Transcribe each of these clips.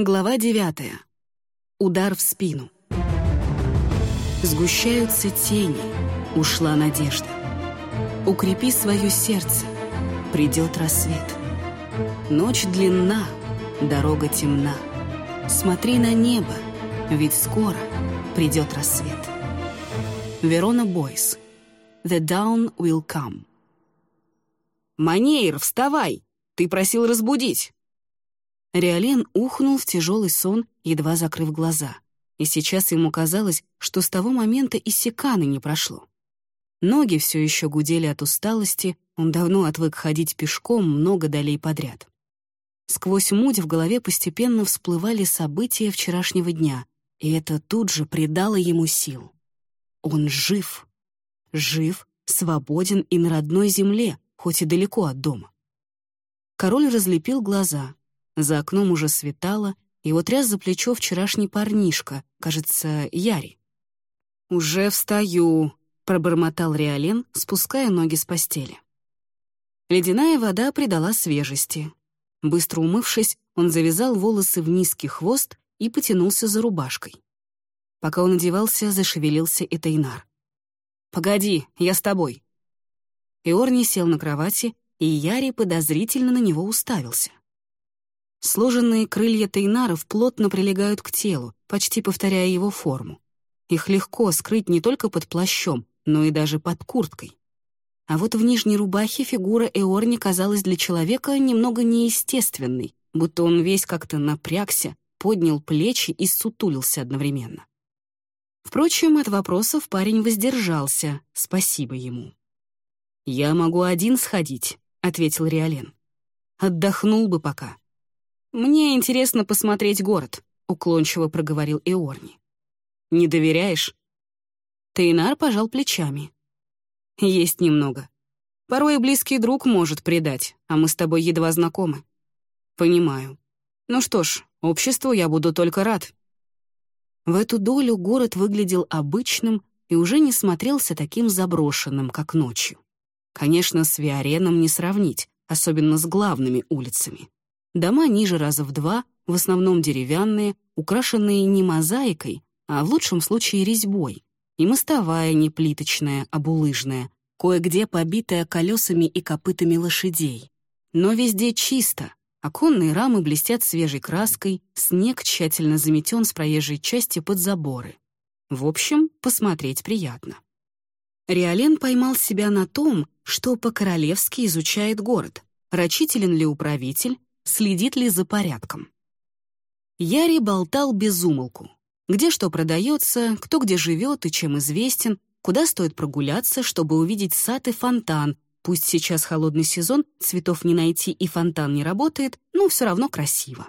Глава девятая. Удар в спину. Сгущаются тени, ушла надежда. Укрепи свое сердце, придет рассвет. Ночь длинна, дорога темна. Смотри на небо, ведь скоро придет рассвет. Верона Бойс. The dawn will come. «Манейр, вставай! Ты просил разбудить!» Риолен ухнул в тяжелый сон, едва закрыв глаза. И сейчас ему казалось, что с того момента и секаны не прошло. Ноги все еще гудели от усталости, он давно отвык ходить пешком много долей подряд. Сквозь муть в голове постепенно всплывали события вчерашнего дня, и это тут же придало ему сил. Он жив. Жив, свободен и на родной земле, хоть и далеко от дома. Король разлепил глаза, за окном уже светало, его тряс за плечо вчерашний парнишка, кажется, Яри. «Уже встаю», — пробормотал Риолен, спуская ноги с постели. Ледяная вода придала свежести. Быстро умывшись, он завязал волосы в низкий хвост и потянулся за рубашкой. Пока он одевался, зашевелился и Тайнар. «Погоди, я с тобой». Иорни сел на кровати, и Яри подозрительно на него уставился. Сложенные крылья тейнаров плотно прилегают к телу, почти повторяя его форму. Их легко скрыть не только под плащом, но и даже под курткой. А вот в нижней рубахе фигура Эорни казалась для человека немного неестественной, будто он весь как-то напрягся, поднял плечи и сутулился одновременно. Впрочем, от вопросов парень воздержался, спасибо ему. «Я могу один сходить», — ответил Риолен. «Отдохнул бы пока». «Мне интересно посмотреть город», — уклончиво проговорил Иорни. «Не доверяешь?» Тейнар пожал плечами. «Есть немного. Порой близкий друг может предать, а мы с тобой едва знакомы». «Понимаю. Ну что ж, обществу я буду только рад». В эту долю город выглядел обычным и уже не смотрелся таким заброшенным, как ночью. Конечно, с Виареном не сравнить, особенно с главными улицами. Дома ниже раза в два, в основном деревянные, украшенные не мозаикой, а в лучшем случае резьбой, и мостовая не плиточная, а булыжная, кое-где побитая колесами и копытами лошадей. Но везде чисто, оконные рамы блестят свежей краской, снег тщательно заметен с проезжей части под заборы. В общем, посмотреть приятно. Риолен поймал себя на том, что по-королевски изучает город, рачителен ли управитель, следит ли за порядком. Яри болтал без умолку. Где что продается, кто где живет и чем известен, куда стоит прогуляться, чтобы увидеть сад и фонтан. Пусть сейчас холодный сезон, цветов не найти и фонтан не работает, но все равно красиво.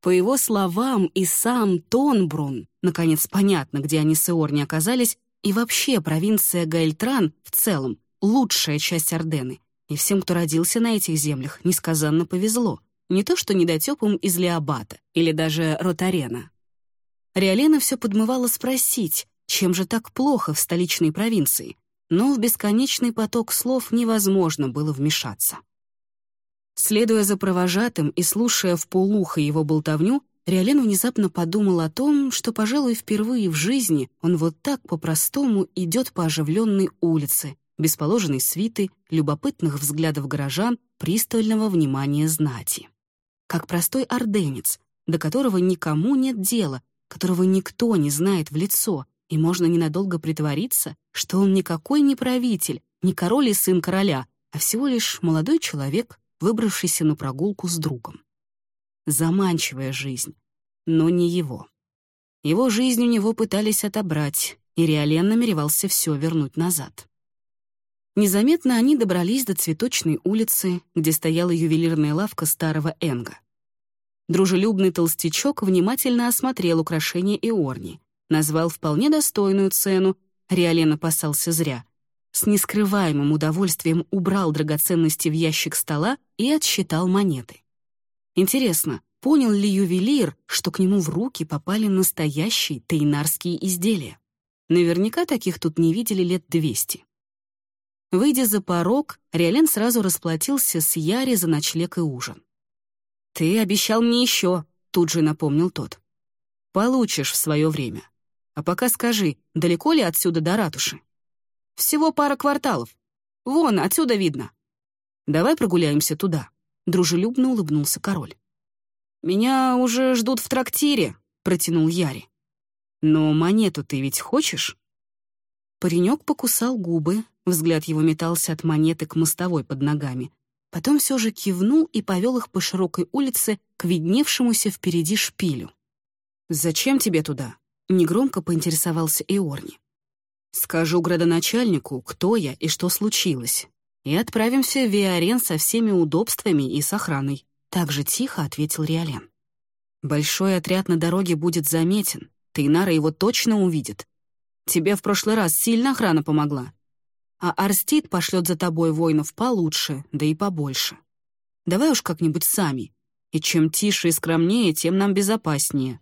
По его словам, и сам Тонбрун, наконец понятно, где они с Иорни оказались, и вообще провинция Гайльтран в целом — лучшая часть Ордены, и всем, кто родился на этих землях, несказанно повезло — не то что недотёпам из Леобата или даже Ротарена. Риолена все подмывала спросить, чем же так плохо в столичной провинции, но в бесконечный поток слов невозможно было вмешаться. Следуя за провожатым и слушая в полухо его болтовню, Риолен внезапно подумал о том, что, пожалуй, впервые в жизни он вот так по-простому идет по оживленной улице, без положенной свиты, любопытных взглядов горожан, пристального внимания знати как простой орденец, до которого никому нет дела, которого никто не знает в лицо, и можно ненадолго притвориться, что он никакой не правитель, не король и сын короля, а всего лишь молодой человек, выбравшийся на прогулку с другом. Заманчивая жизнь, но не его. Его жизнь у него пытались отобрать, и Риолен намеревался все вернуть назад. Незаметно они добрались до цветочной улицы, где стояла ювелирная лавка старого Энга. Дружелюбный толстячок внимательно осмотрел украшения Иорни, назвал вполне достойную цену, Риолен опасался зря. С нескрываемым удовольствием убрал драгоценности в ящик стола и отсчитал монеты. Интересно, понял ли ювелир, что к нему в руки попали настоящие тейнарские изделия? Наверняка таких тут не видели лет двести. Выйдя за порог, Риолен сразу расплатился с Яри за ночлег и ужин. «Ты обещал мне еще», тут же напомнил тот. «Получишь в свое время. А пока скажи, далеко ли отсюда до ратуши?» «Всего пара кварталов. Вон, отсюда видно». «Давай прогуляемся туда», — дружелюбно улыбнулся король. «Меня уже ждут в трактире», — протянул Яри. «Но монету ты ведь хочешь?» Паренек покусал губы, взгляд его метался от монеты к мостовой под ногами. Потом все же кивнул и повел их по широкой улице к видневшемуся впереди шпилю. «Зачем тебе туда?» — негромко поинтересовался Иорни. «Скажу градоначальнику, кто я и что случилось, и отправимся в Виарен со всеми удобствами и с охраной», — так же тихо ответил Риолен. «Большой отряд на дороге будет заметен, Тейнара его точно увидит. Тебе в прошлый раз сильно охрана помогла. А Арстит пошлет за тобой воинов получше, да и побольше. Давай уж как-нибудь сами. И чем тише и скромнее, тем нам безопаснее.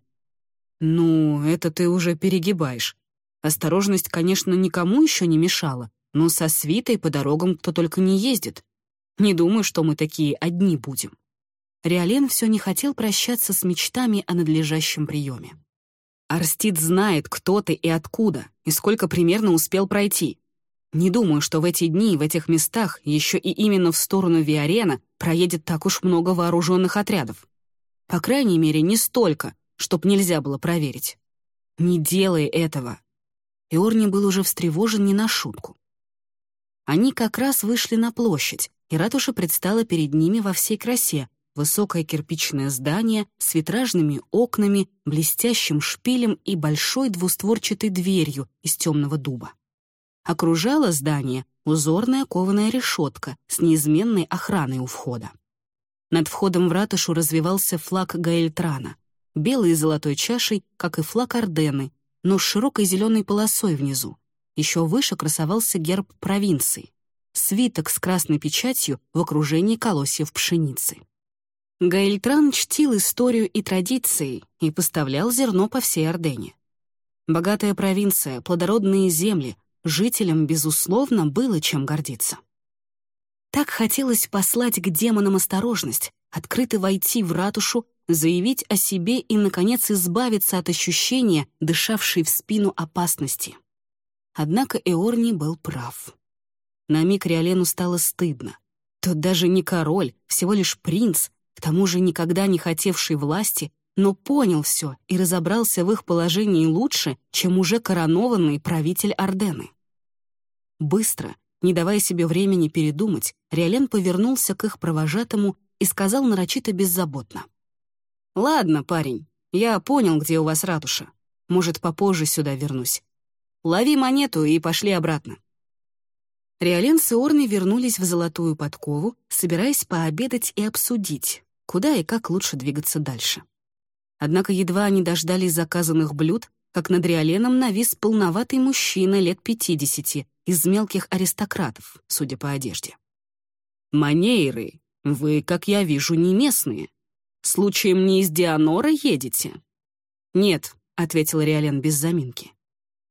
Ну, это ты уже перегибаешь. Осторожность, конечно, никому еще не мешала, но со свитой по дорогам кто только не ездит. Не думаю, что мы такие одни будем. Риолен все не хотел прощаться с мечтами о надлежащем приеме. Арстид знает, кто ты и откуда, и сколько примерно успел пройти. Не думаю, что в эти дни в этих местах, еще и именно в сторону Виарена, проедет так уж много вооруженных отрядов. По крайней мере, не столько, чтоб нельзя было проверить. Не делай этого. Иорни был уже встревожен не на шутку. Они как раз вышли на площадь, и ратуша предстала перед ними во всей красе, Высокое кирпичное здание с витражными окнами, блестящим шпилем и большой двустворчатой дверью из темного дуба. Окружала здание узорная кованая решетка с неизменной охраной у входа. Над входом в ратушу развивался флаг Гаэльтрана, белый и золотой чашей, как и флаг Ордены, но с широкой зеленой полосой внизу. Еще выше красовался герб провинции — свиток с красной печатью в окружении колосьев пшеницы. Гаэльтран чтил историю и традиции и поставлял зерно по всей Ордене. Богатая провинция, плодородные земли, жителям, безусловно, было чем гордиться. Так хотелось послать к демонам осторожность, открыто войти в ратушу, заявить о себе и, наконец, избавиться от ощущения, дышавшей в спину опасности. Однако Эорни был прав. На миг Риолену стало стыдно. Тот даже не король, всего лишь принц, к тому же никогда не хотевший власти, но понял все и разобрался в их положении лучше, чем уже коронованный правитель Ордены. Быстро, не давая себе времени передумать, Риолен повернулся к их провожатому и сказал нарочито беззаботно. «Ладно, парень, я понял, где у вас ратуша. Может, попозже сюда вернусь. Лови монету и пошли обратно». Риолен с Иорной вернулись в Золотую Подкову, собираясь пообедать и обсудить, куда и как лучше двигаться дальше. Однако едва они дождались заказанных блюд, как над Риоленом навис полноватый мужчина лет пятидесяти из мелких аристократов, судя по одежде. «Манейры, вы, как я вижу, не местные. Случаем не из Дианора едете?» «Нет», — ответил Риолен без заминки.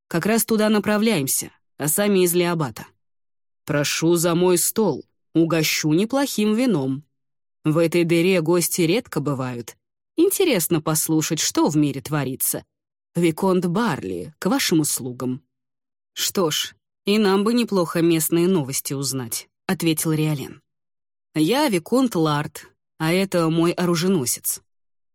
«Как раз туда направляемся, а сами из Леобата. Прошу за мой стол, угощу неплохим вином, в этой дыре гости редко бывают. Интересно послушать, что в мире творится. Виконт Барли, к вашим услугам». «Что ж, и нам бы неплохо местные новости узнать», — ответил Риолен. «Я Виконт Ларт, а это мой оруженосец.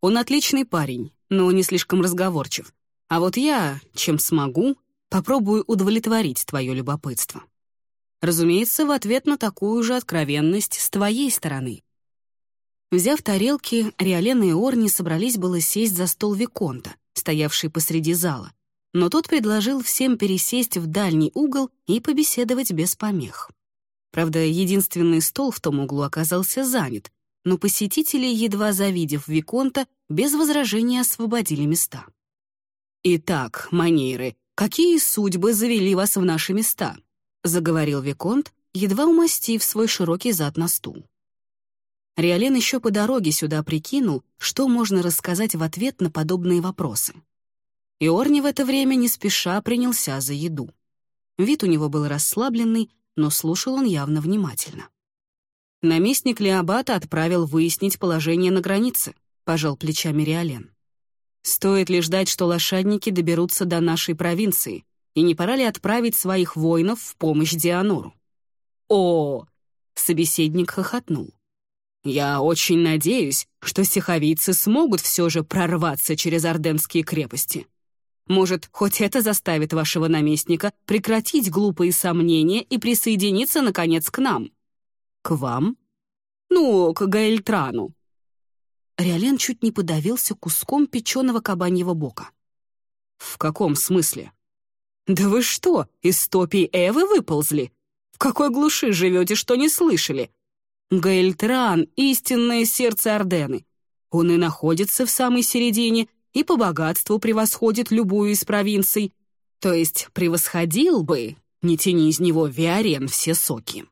Он отличный парень, но не слишком разговорчив. А вот я, чем смогу, попробую удовлетворить твое любопытство. Разумеется, в ответ на такую же откровенность с твоей стороны. Взяв тарелки, Риолена и Орни собрались было сесть за стол Виконта, стоявший посреди зала. Но тот предложил всем пересесть в дальний угол и побеседовать без помех. Правда, единственный стол в том углу оказался занят, но посетители, едва завидев Виконта, без возражения освободили места. «Итак, манеры, какие судьбы завели вас в наши места?» — заговорил Виконт, едва умастив свой широкий зад на стул. Риолен еще по дороге сюда прикинул, что можно рассказать в ответ на подобные вопросы. Иорни в это время не спеша принялся за еду. Вид у него был расслабленный, но слушал он явно внимательно. Наместник Леобата отправил выяснить положение на границе. — пожал плечами Риолен. «Стоит ли ждать, что лошадники доберутся до нашей провинции, и не пора ли отправить своих воинов в помощь Дианору?» «О!» — собеседник хохотнул. «Я очень надеюсь, что сиховийцы смогут все же прорваться через орденские крепости. Может, хоть это заставит вашего наместника прекратить глупые сомнения и присоединиться, наконец, к нам?» «К вам?» «Ну, к Гаэльтрану». Риолен чуть не подавился куском печеного кабаньего бока. «В каком смысле?» «Да вы что, из топий Эвы выползли? В какой глуши живете, что не слышали? Гаэльтран — истинное сердце Ордены. Он и находится в самой середине, и по богатству превосходит любую из провинций. То есть превосходил бы, не тяни из него Виарен все соки.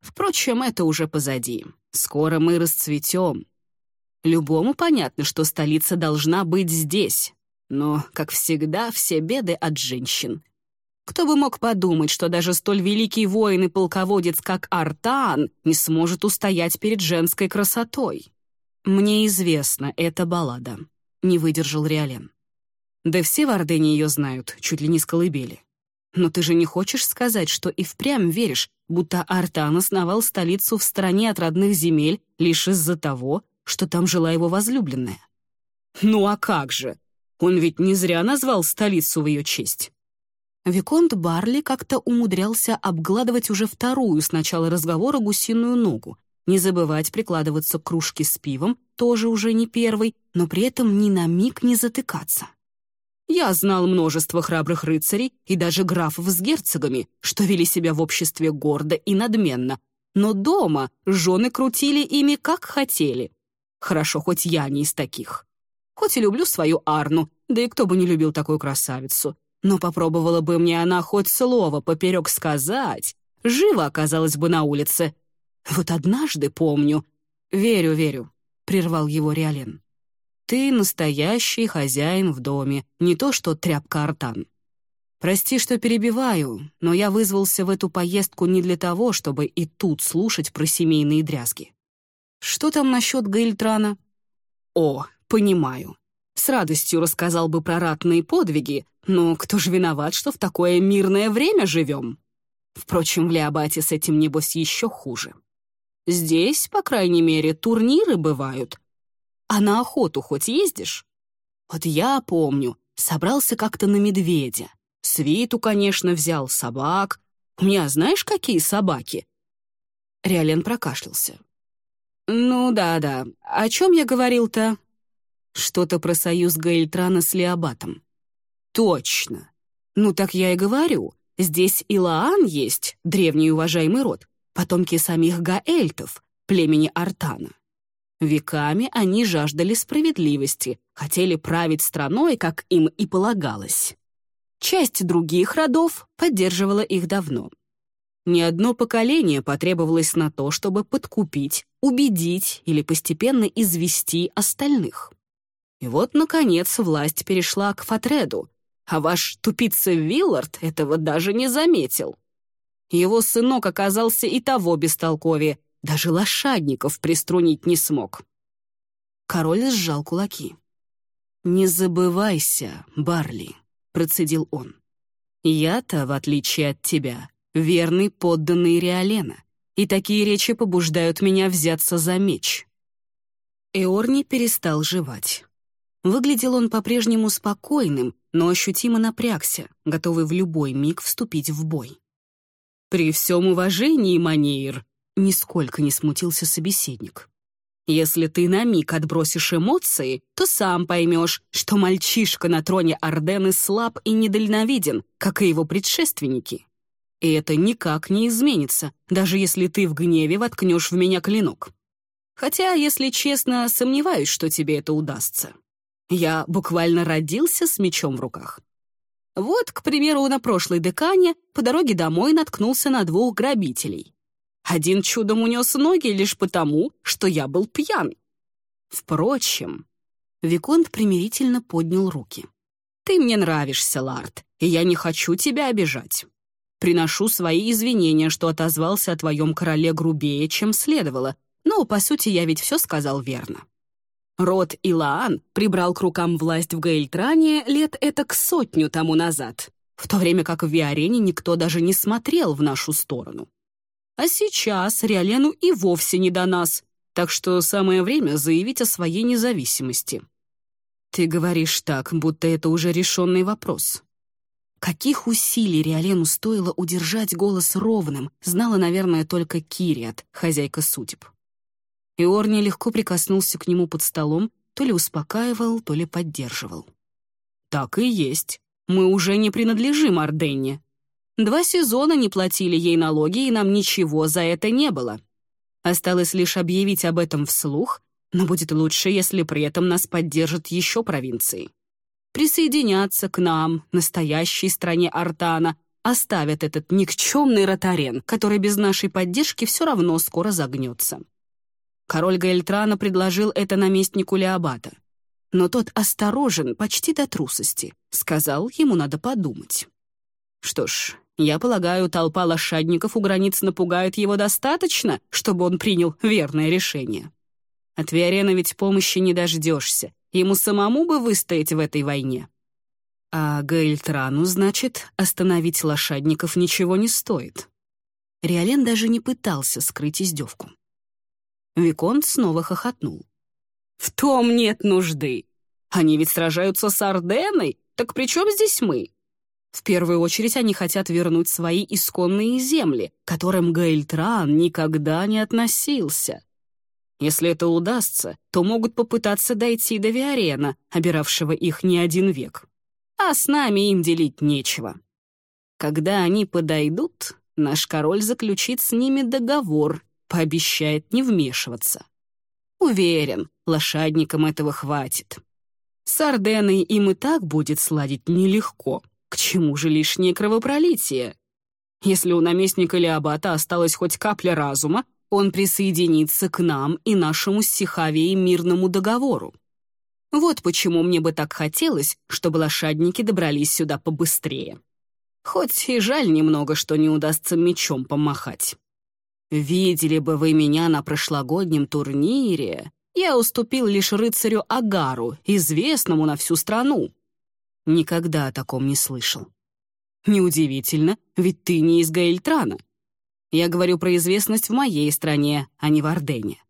Впрочем, это уже позади. Скоро мы расцветем. Любому понятно, что столица должна быть здесь. Но, как всегда, все беды от женщин. Кто бы мог подумать, что даже столь великий воин и полководец, как Артан, не сможет устоять перед женской красотой? Мне известна эта баллада. Не выдержал Риолен. Да все в Ордене ее знают, чуть ли не с колыбели. Но ты же не хочешь сказать, что и впрямь веришь, будто Артан основал столицу в стороне от родных земель лишь из-за того, что там жила его возлюбленная? Ну а как же? Он ведь не зря назвал столицу в ее честь. Виконт Барли как-то умудрялся обгладывать уже вторую с начала разговора гусиную ногу, не забывать прикладываться к кружке с пивом, тоже уже не первый, но при этом ни на миг не затыкаться. Я знал множество храбрых рыцарей и даже графов с герцогами, что вели себя в обществе гордо и надменно, но дома жены крутили ими как хотели. Хорошо, хоть я не из таких. Хоть и люблю свою Арну, да и кто бы не любил такую красавицу, но попробовала бы мне она хоть слово поперек сказать, живо оказалась бы на улице, вот однажды помню. Верю, верю, прервал его Риален. Ты настоящий хозяин в доме, не то что тряпка Артан. Прости, что перебиваю, но я вызвался в эту поездку не для того, чтобы и тут слушать про семейные дрязги. Что там насчет Гаильтрана? О, понимаю. С радостью рассказал бы про ратные подвиги, но кто же виноват, что в такое мирное время живем? Впрочем, в Леобате с этим, небось, еще хуже. Здесь, по крайней мере, турниры бывают. А на охоту хоть ездишь? Вот я помню, собрался как-то на медведя. Свиту, конечно, взял собак. У меня знаешь, какие собаки?» Реален прокашлялся. «Ну да-да, о чем я говорил-то?» «Что-то про союз Гаильтрана с Леобатом». «Точно. Ну так я и говорю. Здесь и Лаан есть, древний уважаемый род потомки самих гаэльтов, племени Артана. Веками они жаждали справедливости, хотели править страной, как им и полагалось. Часть других родов поддерживала их давно. Ни одно поколение потребовалось на то, чтобы подкупить, убедить или постепенно извести остальных. И вот, наконец, власть перешла к Фатреду, а ваш тупица Виллард этого даже не заметил. Его сынок оказался и того бестолковее, даже лошадников приструнить не смог. Король сжал кулаки. «Не забывайся, Барли», — процедил он. «Я-то, в отличие от тебя, верный подданный Риолена, и такие речи побуждают меня взяться за меч». Эорни перестал жевать. Выглядел он по-прежнему спокойным, но ощутимо напрягся, готовый в любой миг вступить в бой. «При всем уважении, Манеир», — нисколько не смутился собеседник. «Если ты на миг отбросишь эмоции, то сам поймешь, что мальчишка на троне Ордены слаб и недальновиден, как и его предшественники. И это никак не изменится, даже если ты в гневе воткнешь в меня клинок. Хотя, если честно, сомневаюсь, что тебе это удастся. Я буквально родился с мечом в руках. Вот, к примеру, на прошлой декане по дороге домой наткнулся на двух грабителей. Один чудом унес ноги лишь потому, что я был пьян. Впрочем, Виконт примирительно поднял руки. «Ты мне нравишься, Лард, и я не хочу тебя обижать. Приношу свои извинения, что отозвался о твоем короле грубее, чем следовало, но, по сути, я ведь все сказал верно. Род Илаан прибрал к рукам власть в Гаэльтране лет это к сотню тому назад, в то время как в Виарене никто даже не смотрел в нашу сторону. А сейчас Риолену и вовсе не до нас, так что самое время заявить о своей независимости. Ты говоришь так, будто это уже решенный вопрос. Каких усилий Риолену стоило удержать голос ровным, знала, наверное, только Кириат, хозяйка судеб. Иорни легко прикоснулся к нему под столом, то ли успокаивал, то ли поддерживал. «Так и есть. Мы уже не принадлежим Орденне. Два сезона не платили ей налоги, и нам ничего за это не было. Осталось лишь объявить об этом вслух, но будет лучше, если при этом нас поддержат еще провинции. Присоединятся к нам, настоящей стране Артана, оставят этот никчемный ротарен, который без нашей поддержки все равно скоро загнется. Король Гаэльтрана предложил это наместнику Леобата. Но тот осторожен почти до трусости. Сказал, ему надо подумать. Что ж, я полагаю, толпа лошадников у границ напугает его достаточно, чтобы он принял верное решение. От Виарена ведь помощи не дождешься. Ему самому бы выстоять в этой войне. А Гаэльтрану, значит, остановить лошадников ничего не стоит. Риолен даже не пытался скрыть издевку. Виконт снова хохотнул. «В том нет нужды. Они ведь сражаются с Орденой, так при чем здесь мы? В первую очередь они хотят вернуть свои исконные земли, которым Гаэльтран никогда не относился. Если это удастся, то могут попытаться дойти до Виарена, обиравшего их не один век. А с нами им делить нечего. Когда они подойдут, наш король заключит с ними договор, пообещает не вмешиваться. Уверен, лошадникам этого хватит. С Орденой им и так будет сладить нелегко. К чему же лишнее кровопролитие? Если у наместника Леобата осталась хоть капля разума, он присоединится к нам и нашему с Сихавией мирному договору. Вот почему мне бы так хотелось, чтобы лошадники добрались сюда побыстрее. Хоть и жаль немного, что не удастся мечом помахать. Видели бы вы меня на прошлогоднем турнире. Я уступил лишь рыцарю Агару, известному на всю страну. Никогда о таком не слышал. Неудивительно, ведь ты не из Гаэльтрана. Я говорю про известность в моей стране, а не в Ордене.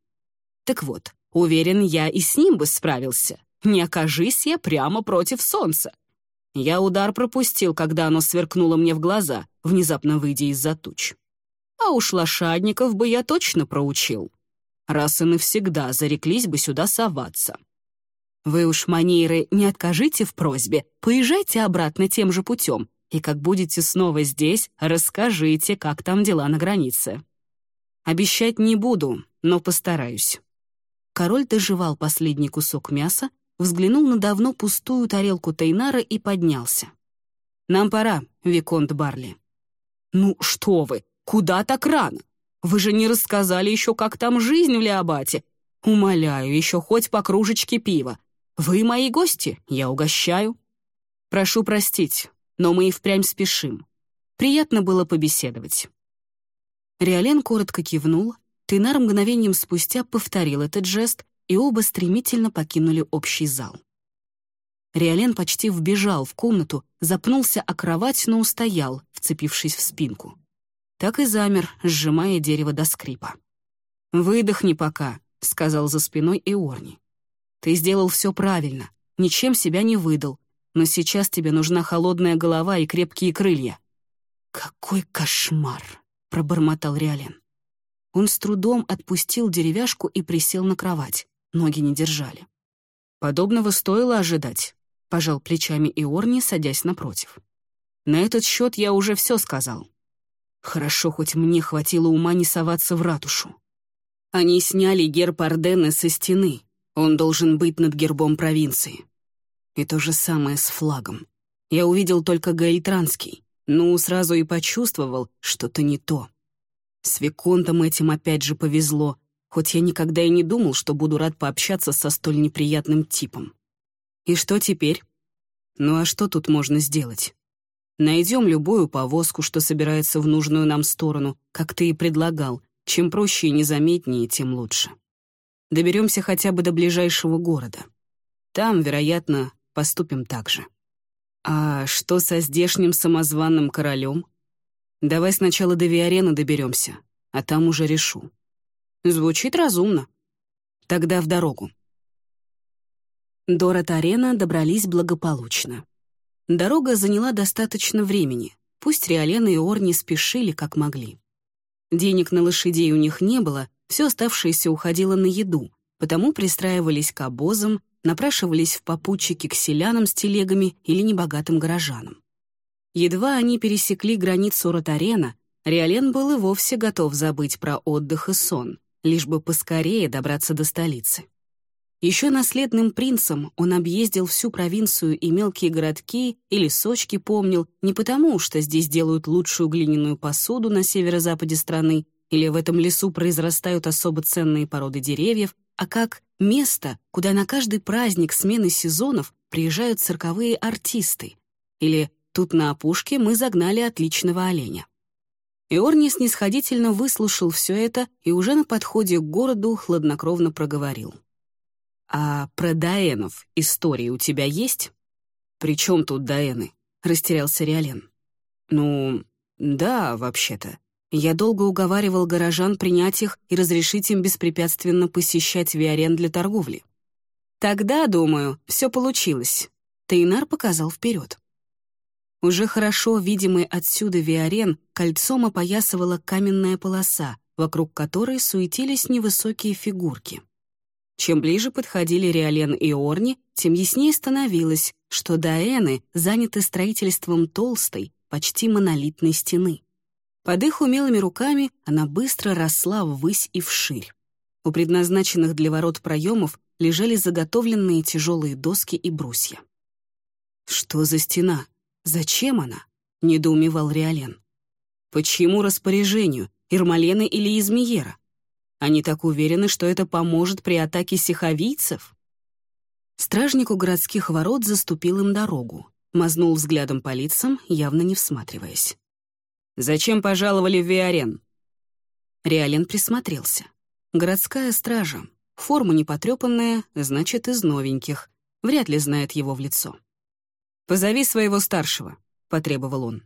Так вот, уверен, я и с ним бы справился. Не окажись я прямо против солнца. Я удар пропустил, когда оно сверкнуло мне в глаза, внезапно выйдя из-за туч. А уж лошадников бы я точно проучил. Раз и навсегда зареклись бы сюда соваться. Вы уж, манеры, не откажите в просьбе, поезжайте обратно тем же путем, и как будете снова здесь, расскажите, как там дела на границе. Обещать не буду, но постараюсь». Король доживал последний кусок мяса, взглянул на давно пустую тарелку Тейнара и поднялся. «Нам пора, Виконт Барли». «Ну что вы, Куда так рано? Вы же не рассказали еще, как там жизнь в Леобате. Умоляю, еще хоть по кружечке пива. Вы мои гости, я угощаю. Прошу простить, но мы и впрямь спешим. Приятно было побеседовать. Риолен коротко кивнул, Тейнар мгновением спустя повторил этот жест, и оба стремительно покинули общий зал. Риолен почти вбежал в комнату, запнулся о кровать, но устоял, вцепившись в спинку так и замер, сжимая дерево до скрипа. «Выдохни пока», — сказал за спиной Иорни. «Ты сделал все правильно, ничем себя не выдал, но сейчас тебе нужна холодная голова и крепкие крылья». «Какой кошмар!» — пробормотал Риален. Он с трудом отпустил деревяшку и присел на кровать. Ноги не держали. Подобного стоило ожидать, — пожал плечами Иорни, садясь напротив. На этот счет я уже все сказал. Хорошо, хоть мне хватило ума не соваться в ратушу. Они сняли герб Ордена со стены. Он должен быть над гербом провинции. И то же самое с флагом. Я увидел только гаитранский, но сразу и почувствовал, что-то не то. С Виконтом этим опять же повезло, хоть я никогда и не думал, что буду рад пообщаться со столь неприятным типом. И что теперь? Ну а что тут можно сделать? Найдем любую повозку, что собирается в нужную нам сторону, как ты и предлагал. Чем проще и незаметнее, тем лучше. Доберемся хотя бы до ближайшего города. Там, вероятно, поступим так же. А что со здешним самозванным королем? Давай сначала до Виарены доберемся, а там уже решу. Звучит разумно. Тогда в дорогу. До Ротарена добрались благополучно. Дорога заняла достаточно времени, пусть Риолена и Орни спешили, как могли. Денег на лошадей у них не было, все оставшееся уходило на еду, потому пристраивались к обозам, напрашивались в попутчики к селянам с телегами или небогатым горожанам. Едва они пересекли границу Ротарена, Риолен был и вовсе готов забыть про отдых и сон, лишь бы поскорее добраться до столицы. Еще наследным принцем он объездил всю провинцию и мелкие городки и лесочки помнил не потому, что здесь делают лучшую глиняную посуду на северо-западе страны или в этом лесу произрастают особо ценные породы деревьев, а как место, куда на каждый праздник смены сезонов приезжают цирковые артисты. Или тут на опушке мы загнали отличного оленя. Иорни снисходительно выслушал все это и уже на подходе к городу хладнокровно проговорил. «А про Даэнов истории у тебя есть?» «При чем тут Даэны?» — растерялся Риолен. «Ну, да, вообще-то. Я долго уговаривал горожан принять их и разрешить им беспрепятственно посещать Виарен для торговли. Тогда, думаю, все получилось». Тейнар показал вперед. Уже хорошо видимый отсюда Виарен кольцом опоясывала каменная полоса, вокруг которой суетились невысокие фигурки. Чем ближе подходили Риолен и Орни, тем яснее становилось, что Даэны заняты строительством толстой, почти монолитной стены. Под их умелыми руками она быстро росла ввысь и вширь. У предназначенных для ворот проемов лежали заготовленные тяжелые доски и брусья. «Что за стена? Зачем она?» — недоумевал Риолен. «Почему распоряжению? Ирмалены или Измиера? Они так уверены, что это поможет при атаке сиховийцев? Стражник у городских ворот заступил им дорогу, мазнул взглядом по лицам, явно не всматриваясь. «Зачем пожаловали в Виарен?» Реален присмотрелся. Городская стража. Форма непотрепанная, значит, из новеньких. Вряд ли знает его в лицо. «Позови своего старшего», — потребовал он.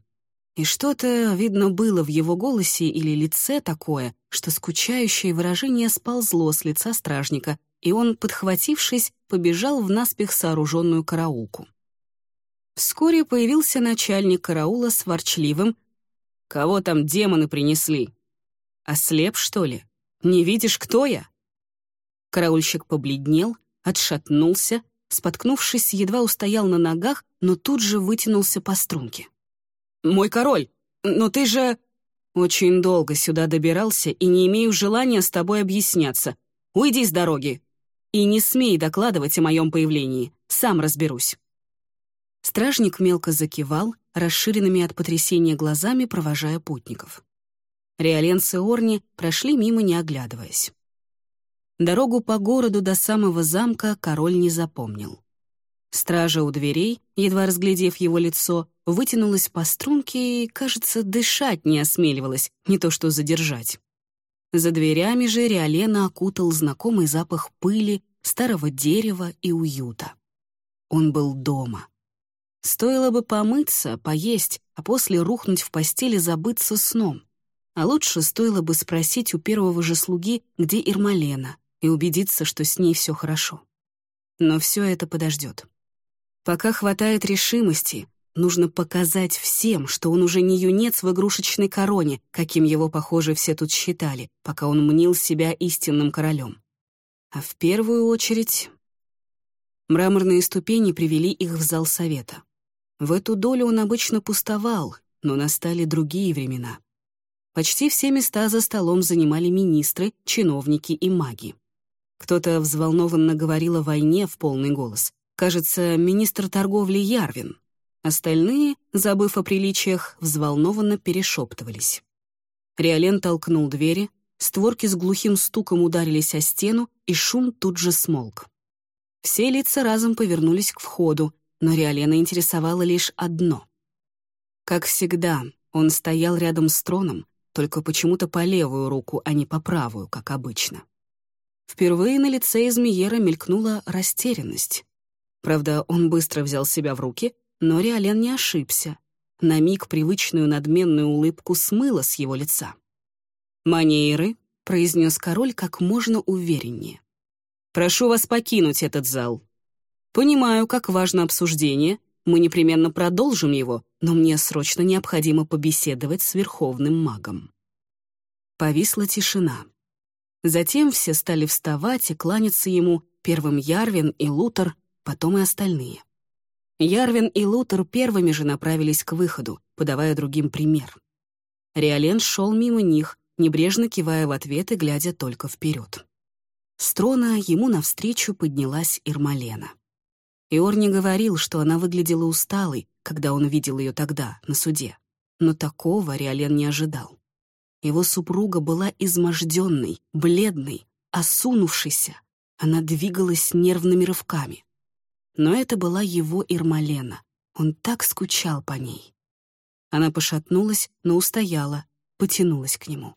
И что-то, видно, было в его голосе или лице такое, что скучающее выражение сползло с лица стражника, и он, подхватившись, побежал в наспех сооруженную караулку. Вскоре появился начальник караула с ворчливым «Кого там демоны принесли?» «Ослеп, что ли? Не видишь, кто я?» Караульщик побледнел, отшатнулся, споткнувшись, едва устоял на ногах, но тут же вытянулся по струнке. «Мой король, но ты же...» «Очень долго сюда добирался и не имею желания с тобой объясняться. Уйди с дороги. И не смей докладывать о моем появлении. Сам разберусь». Стражник мелко закивал, расширенными от потрясения глазами провожая путников. Реаленцы Орни прошли мимо, не оглядываясь. Дорогу по городу до самого замка король не запомнил. Стража у дверей, едва разглядев его лицо, вытянулась по струнке и, кажется, дышать не осмеливалась, не то что задержать. За дверями же Риолена окутал знакомый запах пыли, старого дерева и уюта. Он был дома. Стоило бы помыться, поесть, а после рухнуть в постели забыться сном. А лучше стоило бы спросить у первого же слуги, где Ирмалена, и убедиться, что с ней все хорошо. Но все это подождет. Пока хватает решимости, нужно показать всем, что он уже не юнец в игрушечной короне, каким его, похоже, все тут считали, пока он мнил себя истинным королем. А в первую очередь... Мраморные ступени привели их в зал совета. В эту долю он обычно пустовал, но настали другие времена. Почти все места за столом занимали министры, чиновники и маги. Кто-то взволнованно говорил о войне в полный голос, Кажется, министр торговли Ярвин. Остальные, забыв о приличиях, взволнованно перешептывались. Риолен толкнул двери, створки с глухим стуком ударились о стену, и шум тут же смолк. Все лица разом повернулись к входу, но Риолена интересовало лишь одно. Как всегда, он стоял рядом с троном, только почему-то по левую руку, а не по правую, как обычно. Впервые на лице Измиера мелькнула растерянность. Правда, он быстро взял себя в руки, но Риолен не ошибся. На миг привычную надменную улыбку смыло с его лица. «Манейры», — произнес король как можно увереннее. «Прошу вас покинуть этот зал. Понимаю, как важно обсуждение, мы непременно продолжим его, но мне срочно необходимо побеседовать с верховным магом». Повисла тишина. Затем все стали вставать и кланяться ему, первым Ярвин и Лутер, потом и остальные. Ярвин и Лутер первыми же направились к выходу, подавая другим пример. Риолен шел мимо них, небрежно кивая в ответ и глядя только вперед. С трона ему навстречу поднялась Ирмалена. Иорни говорил, что она выглядела усталой, когда он видел ее тогда, на суде. Но такого Риолен не ожидал. Его супруга была изможденной, бледной, осунувшейся. Она двигалась нервными рывками. Но это была его Ирмалена. Он так скучал по ней. Она пошатнулась, но устояла, потянулась к нему.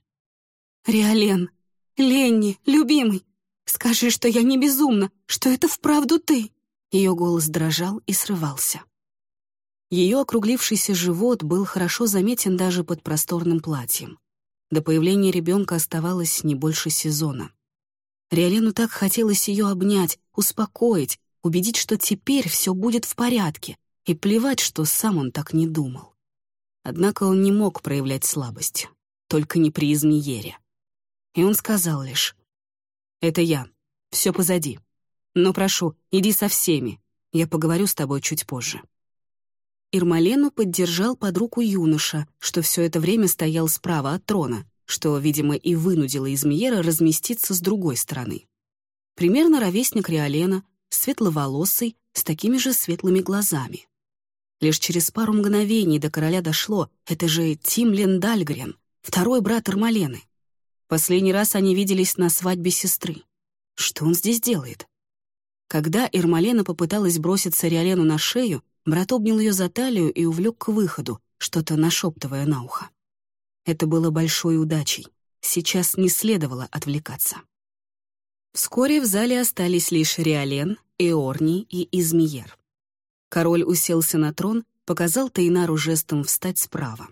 «Риолен! Ленни, любимый! Скажи, что я не безумна, что это вправду ты!» Ее голос дрожал и срывался. Ее округлившийся живот был хорошо заметен даже под просторным платьем. До появления ребенка оставалось не больше сезона. Риолену так хотелось ее обнять, успокоить, убедить, что теперь все будет в порядке, и плевать, что сам он так не думал. Однако он не мог проявлять слабость, только не при Измиере. И он сказал лишь, «Это я, все позади. Но прошу, иди со всеми, я поговорю с тобой чуть позже». Ирмалену поддержал под руку юноша, что все это время стоял справа от трона, что, видимо, и вынудило Измиера разместиться с другой стороны. Примерно ровесник Риолена, светловолосый, с такими же светлыми глазами. Лишь через пару мгновений до короля дошло, это же Тимлен Дальгрен, второй брат Ирмалены. Последний раз они виделись на свадьбе сестры. Что он здесь делает? Когда Ирмалена попыталась броситься Риолену на шею, Брат обнял ее за талию и увлек к выходу, что-то нашептывая на ухо. Это было большой удачей. Сейчас не следовало отвлекаться. Вскоре в зале остались лишь Риолен, Эорни и Измиер. Король уселся на трон, показал Тейнару жестом встать справа.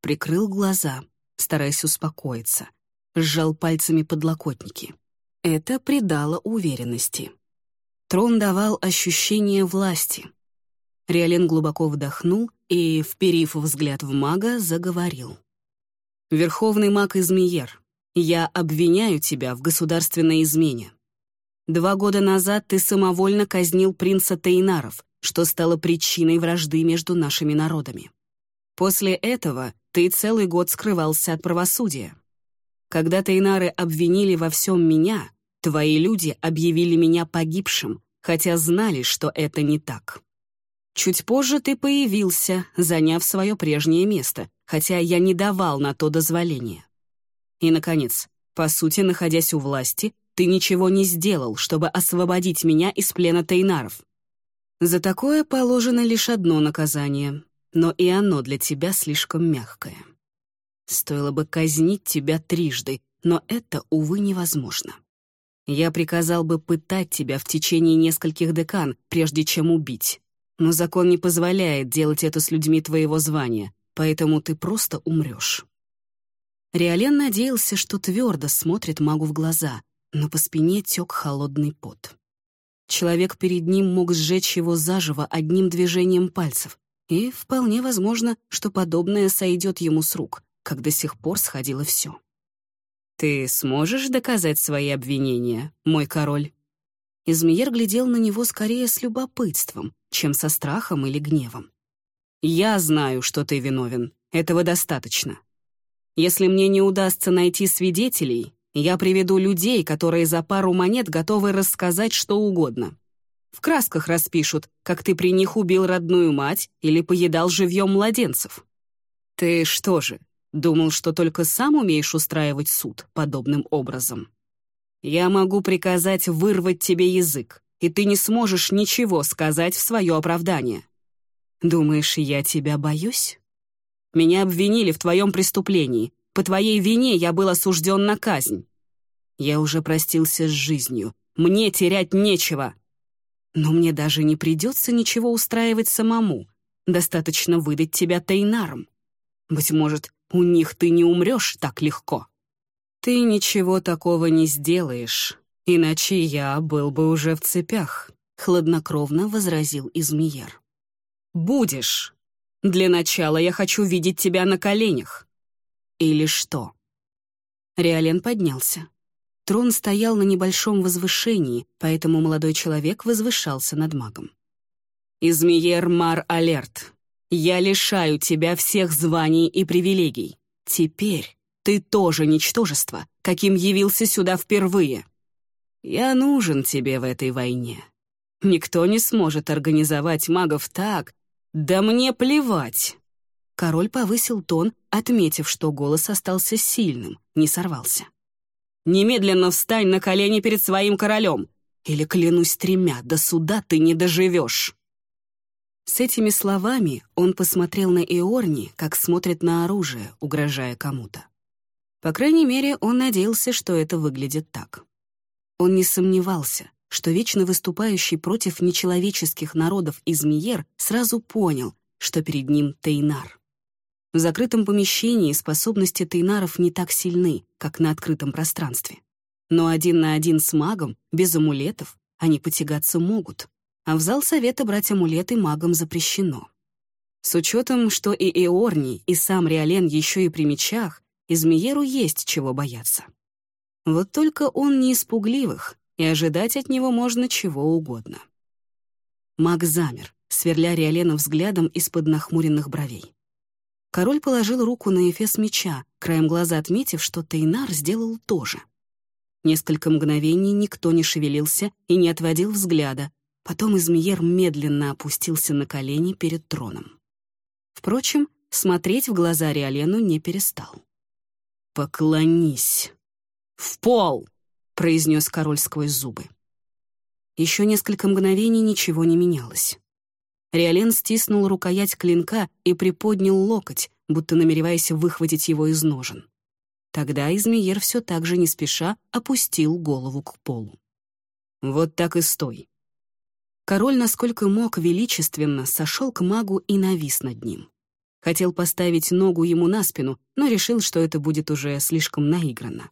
Прикрыл глаза, стараясь успокоиться, сжал пальцами подлокотники. Это придало уверенности. Трон давал ощущение власти, Риолен глубоко вдохнул и, вперив взгляд в мага, заговорил. «Верховный маг Измиер, я обвиняю тебя в государственной измене. Два года назад ты самовольно казнил принца Тейнаров, что стало причиной вражды между нашими народами. После этого ты целый год скрывался от правосудия. Когда Тейнары обвинили во всем меня, твои люди объявили меня погибшим, хотя знали, что это не так. Чуть позже ты появился, заняв свое прежнее место, хотя я не давал на то дозволения. И, наконец, по сути, находясь у власти, ты ничего не сделал, чтобы освободить меня из плена Тейнаров. За такое положено лишь одно наказание, но и оно для тебя слишком мягкое. Стоило бы казнить тебя трижды, но это, увы, невозможно. Я приказал бы пытать тебя в течение нескольких декан, прежде чем убить. Но закон не позволяет делать это с людьми твоего звания, поэтому ты просто умрешь. Риолен надеялся, что твердо смотрит магу в глаза, но по спине тек холодный пот. Человек перед ним мог сжечь его заживо одним движением пальцев, и вполне возможно, что подобное сойдет ему с рук, как до сих пор сходило все. «Ты сможешь доказать свои обвинения, мой король?» Измеер глядел на него скорее с любопытством, чем со страхом или гневом. «Я знаю, что ты виновен. Этого достаточно. Если мне не удастся найти свидетелей, я приведу людей, которые за пару монет готовы рассказать что угодно. В красках распишут, как ты при них убил родную мать или поедал живьем младенцев. Ты что же, думал, что только сам умеешь устраивать суд подобным образом?» Я могу приказать вырвать тебе язык, и ты не сможешь ничего сказать в свое оправдание. Думаешь, я тебя боюсь? Меня обвинили в твоем преступлении. По твоей вине я был осужден на казнь. Я уже простился с жизнью. Мне терять нечего. Но мне даже не придется ничего устраивать самому. Достаточно выдать тебя Тейнаром. Быть может, у них ты не умрешь так легко. Ты ничего такого не сделаешь, иначе я был бы уже в цепях, хладнокровно возразил Измиер. Будешь. Для начала я хочу видеть тебя на коленях. Или что? Реален поднялся. Трон стоял на небольшом возвышении, поэтому молодой человек возвышался над магом. «Измиер Мар Алерт, я лишаю тебя всех званий и привилегий. Теперь ты тоже ничтожество, каким явился сюда впервые. Я нужен тебе в этой войне. Никто не сможет организовать магов так, да мне плевать». Король повысил тон, отметив, что голос остался сильным, не сорвался. Немедленно встань на колени перед своим королем, или, клянусь тремя, до суда ты не доживешь». С этими словами он посмотрел на Иорни, как смотрит на оружие, угрожая кому-то. По крайней мере, он надеялся, что это выглядит так. Он не сомневался, что вечно выступающий против нечеловеческих народов Измиер сразу понял, что перед ним Тейнар. В закрытом помещении способности тейнаров не так сильны, как на открытом пространстве. Но один на один с магом, без амулетов, они потягаться могут. А в зал совета брать амулеты магам запрещено. С учетом, что и Эорни, и сам Риолен еще и при мечах, Измиеру есть чего бояться. Вот только он не испугливых, и ожидать от него можно чего угодно. Маг замер, сверля Риолена взглядом из-под нахмуренных бровей. Король положил руку на эфес меча, краем глаза отметив, что Тейнар сделал то же. Несколько мгновений никто не шевелился и не отводил взгляда, потом Измиер медленно опустился на колени перед троном. Впрочем, смотреть в глаза Риолену не перестал. «Поклонись!» «В пол!» — произнес король сквозь зубы. Еще несколько мгновений ничего не менялось. Риолен стиснул рукоять клинка и приподнял локоть, будто намереваясь выхватить его из ножен. Тогда Измеер все так же не спеша опустил голову к полу. «Вот так и стой». Король, насколько мог, величественно сошел к магу и навис над ним. Хотел поставить ногу ему на спину, но решил, что это будет уже слишком наигранно.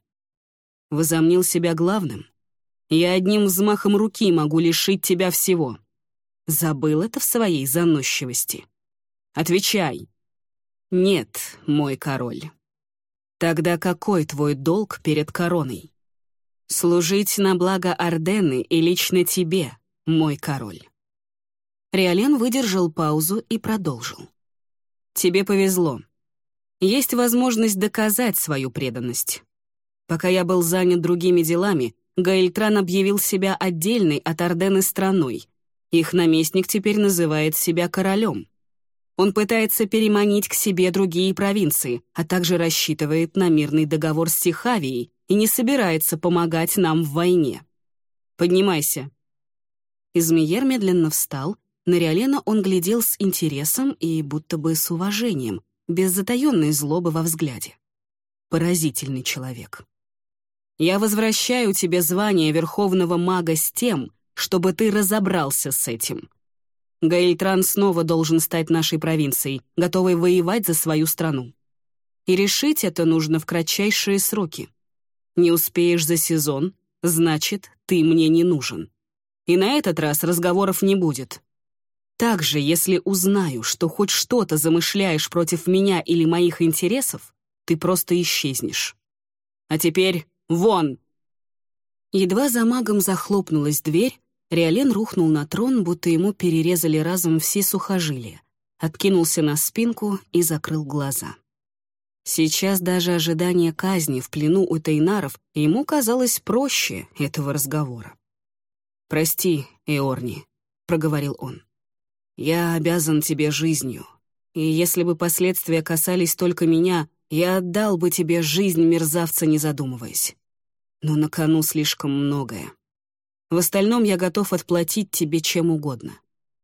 Возомнил себя главным. «Я одним взмахом руки могу лишить тебя всего», Забыл это в своей заносчивости. Отвечай. Нет, мой король. Тогда какой твой долг перед короной? Служить на благо Ордены и лично тебе, мой король. Риолен выдержал паузу и продолжил. Тебе повезло. Есть возможность доказать свою преданность. Пока я был занят другими делами, Гаэльтран объявил себя отдельной от Ордены страной, их наместник теперь называет себя королем. Он пытается переманить к себе другие провинции, а также рассчитывает на мирный договор с Тихавией и не собирается помогать нам в войне. Поднимайся». Измеер медленно встал, на Риолена он глядел с интересом и будто бы с уважением, без затаённой злобы во взгляде. Поразительный человек. «Я возвращаю тебе звание Верховного Мага с тем, чтобы ты разобрался с этим. Гаильтран снова должен стать нашей провинцией, готовой воевать за свою страну. И решить это нужно в кратчайшие сроки. Не успеешь за сезон, значит, ты мне не нужен. И на этот раз разговоров не будет. Также, если узнаю, что хоть что-то замышляешь против меня или моих интересов, ты просто исчезнешь. А теперь вон!» Едва за магом захлопнулась дверь, Риолен рухнул на трон, будто ему перерезали разом все сухожилия, откинулся на спинку и закрыл глаза. Сейчас даже ожидание казни в плену у Тейнаров ему казалось проще этого разговора. «Прости, Эорни», — проговорил он. «Я обязан тебе жизнью, и если бы последствия касались только меня, я отдал бы тебе жизнь мерзавца, не задумываясь. Но на кону слишком многое. В остальном я готов отплатить тебе чем угодно.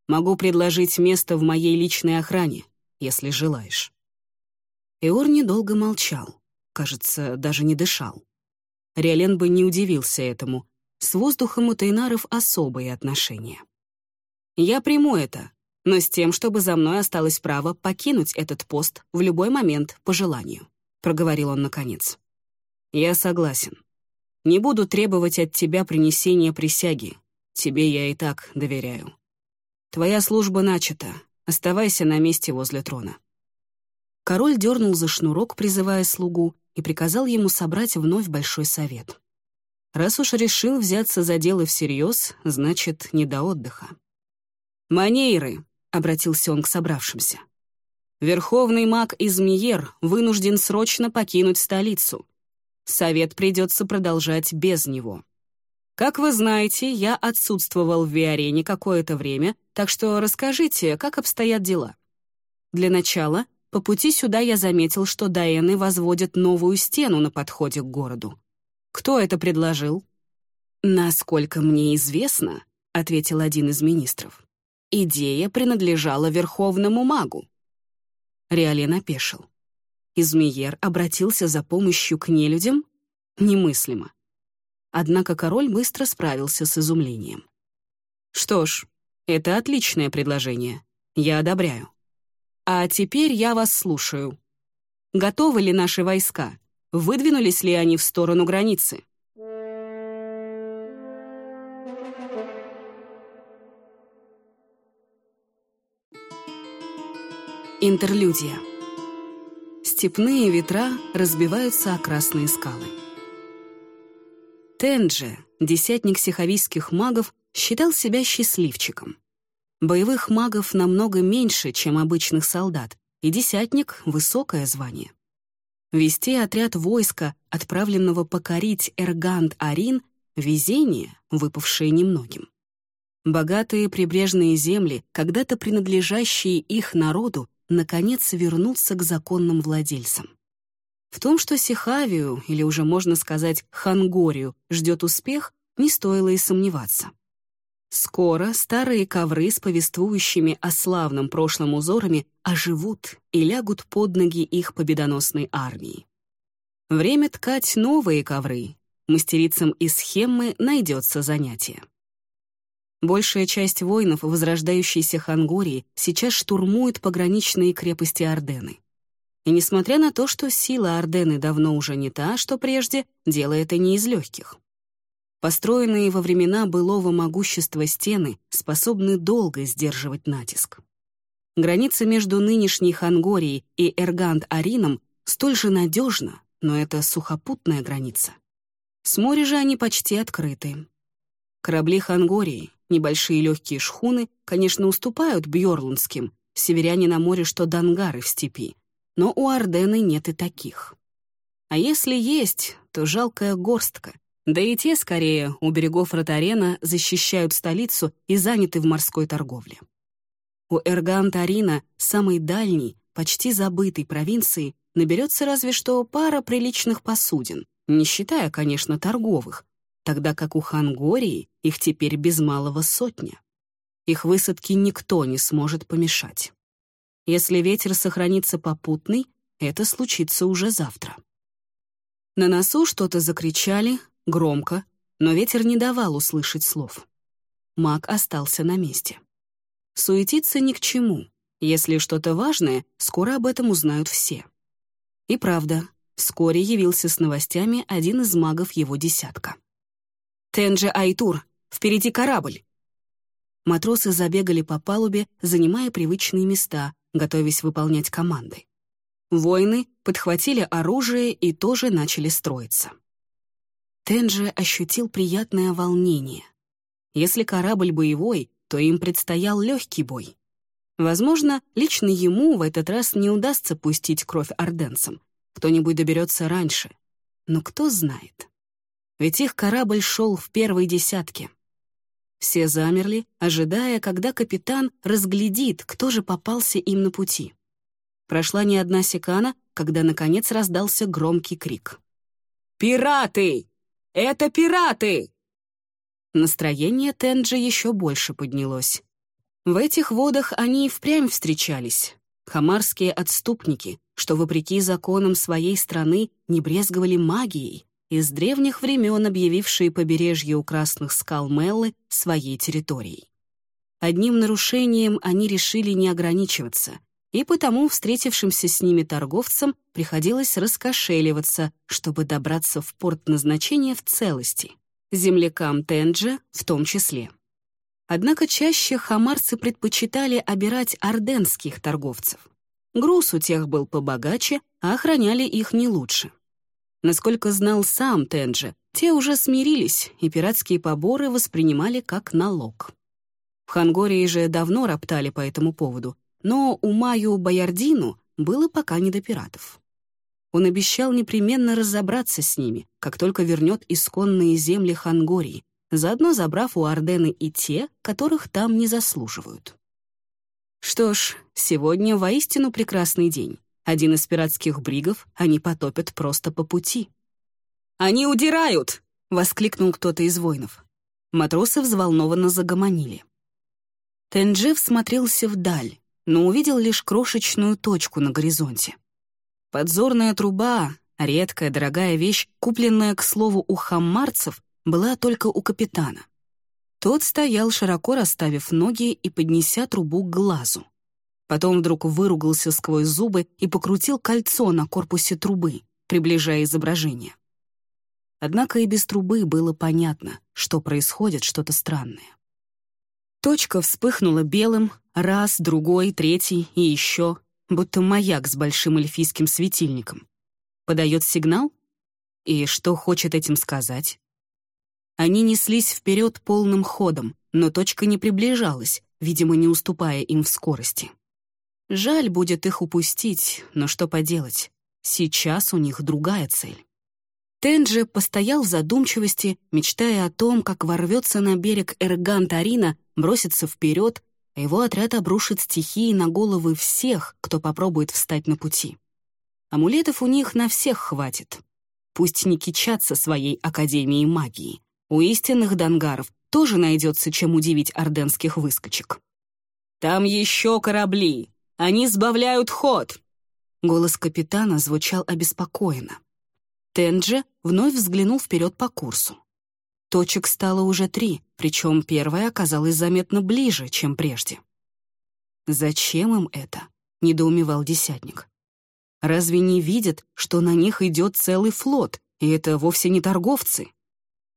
Могу предложить место в моей личной охране, если желаешь». Эор недолго молчал, кажется, даже не дышал. Риолен бы не удивился этому. С воздухом у Тайнаров особые отношения. «Я приму это, но с тем, чтобы за мной осталось право покинуть этот пост в любой момент по желанию», — проговорил он наконец. «Я согласен. Не буду требовать от тебя принесения присяги. Тебе я и так доверяю. Твоя служба начата. Оставайся на месте возле трона». Король дернул за шнурок, призывая слугу, и приказал ему собрать вновь большой совет. Раз уж решил взяться за дело всерьез, значит, не до отдыха. «Манейры», — обратился он к собравшимся. «Верховный маг Измиер вынужден срочно покинуть столицу. Совет придется продолжать без него. Как вы знаете, я отсутствовал в Виарене какое-то время, так что расскажите, как обстоят дела. Для начала по пути сюда я заметил, что Даэны возводят новую стену на подходе к городу. Кто это предложил? «Насколько мне известно», — ответил один из министров, «идея принадлежала верховному магу». Реален опешил. Измиер обратился за помощью к нелюдям? Немыслимо. Однако король быстро справился с изумлением. «Что ж, это отличное предложение. Я одобряю. А теперь я вас слушаю. Готовы ли наши войска? Выдвинулись ли они в сторону границы? Интерлюдия. Степные ветра разбиваются о красные скалы. Тенджи, десятник сихавийских магов, считал себя счастливчиком. Боевых магов намного меньше, чем обычных солдат, и десятник — высокое звание. Вести отряд войска, отправленного покорить Эргант-Арин, — везение, выпавшее немногим. Богатые прибрежные земли, когда-то принадлежащие их народу, наконец вернутся к законным владельцам. В том, что Сихавию, или уже можно сказать Хангорию, ждет успех, не стоило и сомневаться. Скоро старые ковры с повествующими о славном прошлом узорами оживут и лягут под ноги их победоносной армии. Время ткать новые ковры. Мастерицам из Хеммы найдется занятие. Большая часть воинов возрождающейся Хангории сейчас штурмует пограничные крепости Ордены. И несмотря на то, что сила Ордены давно уже не та, что прежде, дело это не из легких. Построенные во времена былого могущества стены способны долго сдерживать натиск. Граница между нынешней Хангорией и Эргант-Арином столь же надежна, но это сухопутная граница. С моря же они почти открыты. Корабли Хангории, небольшие легкие шхуны, конечно, уступают бьорландским, северяне на море, что дангары в степи, но у Ордены нет и таких. А если есть, то жалкая горстка, да и те, скорее, у берегов Ротарена защищают столицу и заняты в морской торговле. У Эрган-Тарина, самой дальней, почти забытой провинции, наберется разве что пара приличных посудин, не считая, конечно, торговых, тогда как у Хангории их теперь без малого сотня. Их высадки никто не сможет помешать. Если ветер сохранится попутный, это случится уже завтра. На носу что-то закричали, громко, но ветер не давал услышать слов. Маг остался на месте. Суетиться ни к чему. Если что-то важное, скоро об этом узнают все. И правда, вскоре явился с новостями один из магов его десятка. «Тенджи Айтур, впереди корабль!» Матросы забегали по палубе, занимая привычные места, готовясь выполнять команды. Воины подхватили оружие и тоже начали строиться. Тенджи ощутил приятное волнение. Если корабль боевой, то им предстоял легкий бой. Возможно, лично ему в этот раз не удастся пустить кровь орденцам. Кто-нибудь доберется раньше. Но кто знает. Ведь их корабль шел в первой десятке. Все замерли, ожидая, когда капитан разглядит, кто же попался им на пути. Прошла не одна секана, когда, наконец, раздался громкий крик. «Пираты!» Это пираты!» Настроение Тенджи еще больше поднялось. В этих водах они и впрямь встречались. Хамарские отступники, что, вопреки законам своей страны, не брезговали магией, из древних времен объявившие побережье у Красных скал Меллы своей территорией. Одним нарушением они решили не ограничиваться, и потому встретившимся с ними торговцам приходилось раскошеливаться, чтобы добраться в порт назначения в целости, землякам Тенджа в том числе. Однако чаще хамарцы предпочитали обирать орденских торговцев. Груз у тех был побогаче, а охраняли их не лучше. Насколько знал сам Тенджи, те уже смирились, и пиратские поборы воспринимали как налог. В Хангории же давно роптали по этому поводу, но у Маю Боярдину было пока не до пиратов. Он обещал непременно разобраться с ними, как только вернет исконные земли Хангории, заодно забрав у Ордены и те, которых там не заслуживают. Что ж, сегодня воистину прекрасный день. Один из пиратских бригов они потопят просто по пути. «Они удирают!» — воскликнул кто-то из воинов. Матросы взволнованно загомонили. Тенджи всмотрелся вдаль, но увидел лишь крошечную точку на горизонте. Подзорная труба, редкая дорогая вещь, купленная, к слову, у хаммарцев, была только у капитана. Тот стоял, широко расставив ноги и поднеся трубу к глазу. Потом вдруг выругался сквозь зубы и покрутил кольцо на корпусе трубы, приближая изображение. Однако и без трубы было понятно, что происходит что-то странное. Точка вспыхнула белым, раз, другой, третий и еще, будто маяк с большим эльфийским светильником. Подает сигнал? И что хочет этим сказать? Они неслись вперед полным ходом, но точка не приближалась, видимо, не уступая им в скорости. Жаль будет их упустить, но что поделать? Сейчас у них другая цель. Тенджи постоял в задумчивости, мечтая о том, как ворвется на берег Эрган-Тарина, бросится вперед, а его отряд обрушит стихии на головы всех, кто попробует встать на пути. Амулетов у них на всех хватит. Пусть не кичатся своей Академией магии. У истинных дангаров тоже найдется чем удивить орденских выскочек. «Там еще корабли! Они сбавляют ход!» Голос капитана звучал обеспокоенно. Тенджи вновь взглянул вперед по курсу. Точек стало уже три, причем первая оказалась заметно ближе, чем прежде. «Зачем им это?» — недоумевал десятник. «Разве не видят, что на них идет целый флот, и это вовсе не торговцы?»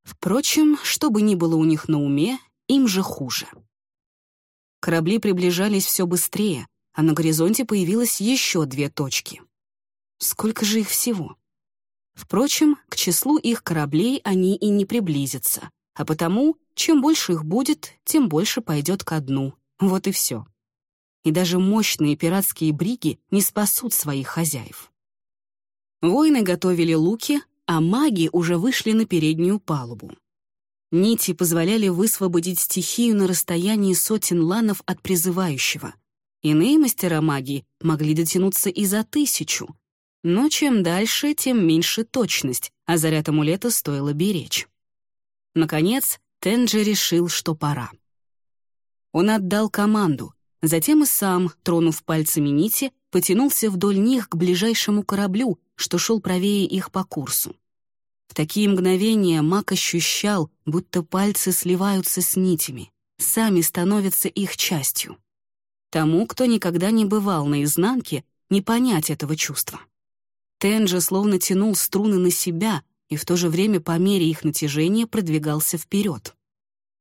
Впрочем, что бы ни было у них на уме, им же хуже. Корабли приближались все быстрее, а на горизонте появилось еще две точки. Сколько же их всего? Впрочем, к числу их кораблей они и не приблизятся, а потому, чем больше их будет, тем больше пойдет ко дну. Вот и все. И даже мощные пиратские бриги не спасут своих хозяев. Воины готовили луки, а маги уже вышли на переднюю палубу. Нити позволяли высвободить стихию на расстоянии сотен ланов от призывающего. Иные мастера магии могли дотянуться и за тысячу. Но чем дальше, тем меньше точность, а заряд амулета стоило беречь. Наконец, Тенджи решил, что пора. Он отдал команду, затем и сам, тронув пальцами нити, потянулся вдоль них к ближайшему кораблю, что шел правее их по курсу. В такие мгновения маг ощущал, будто пальцы сливаются с нитями, сами становятся их частью. Тому, кто никогда не бывал на изнанке, не понять этого чувства. Тенджа словно тянул струны на себя и в то же время по мере их натяжения продвигался вперед.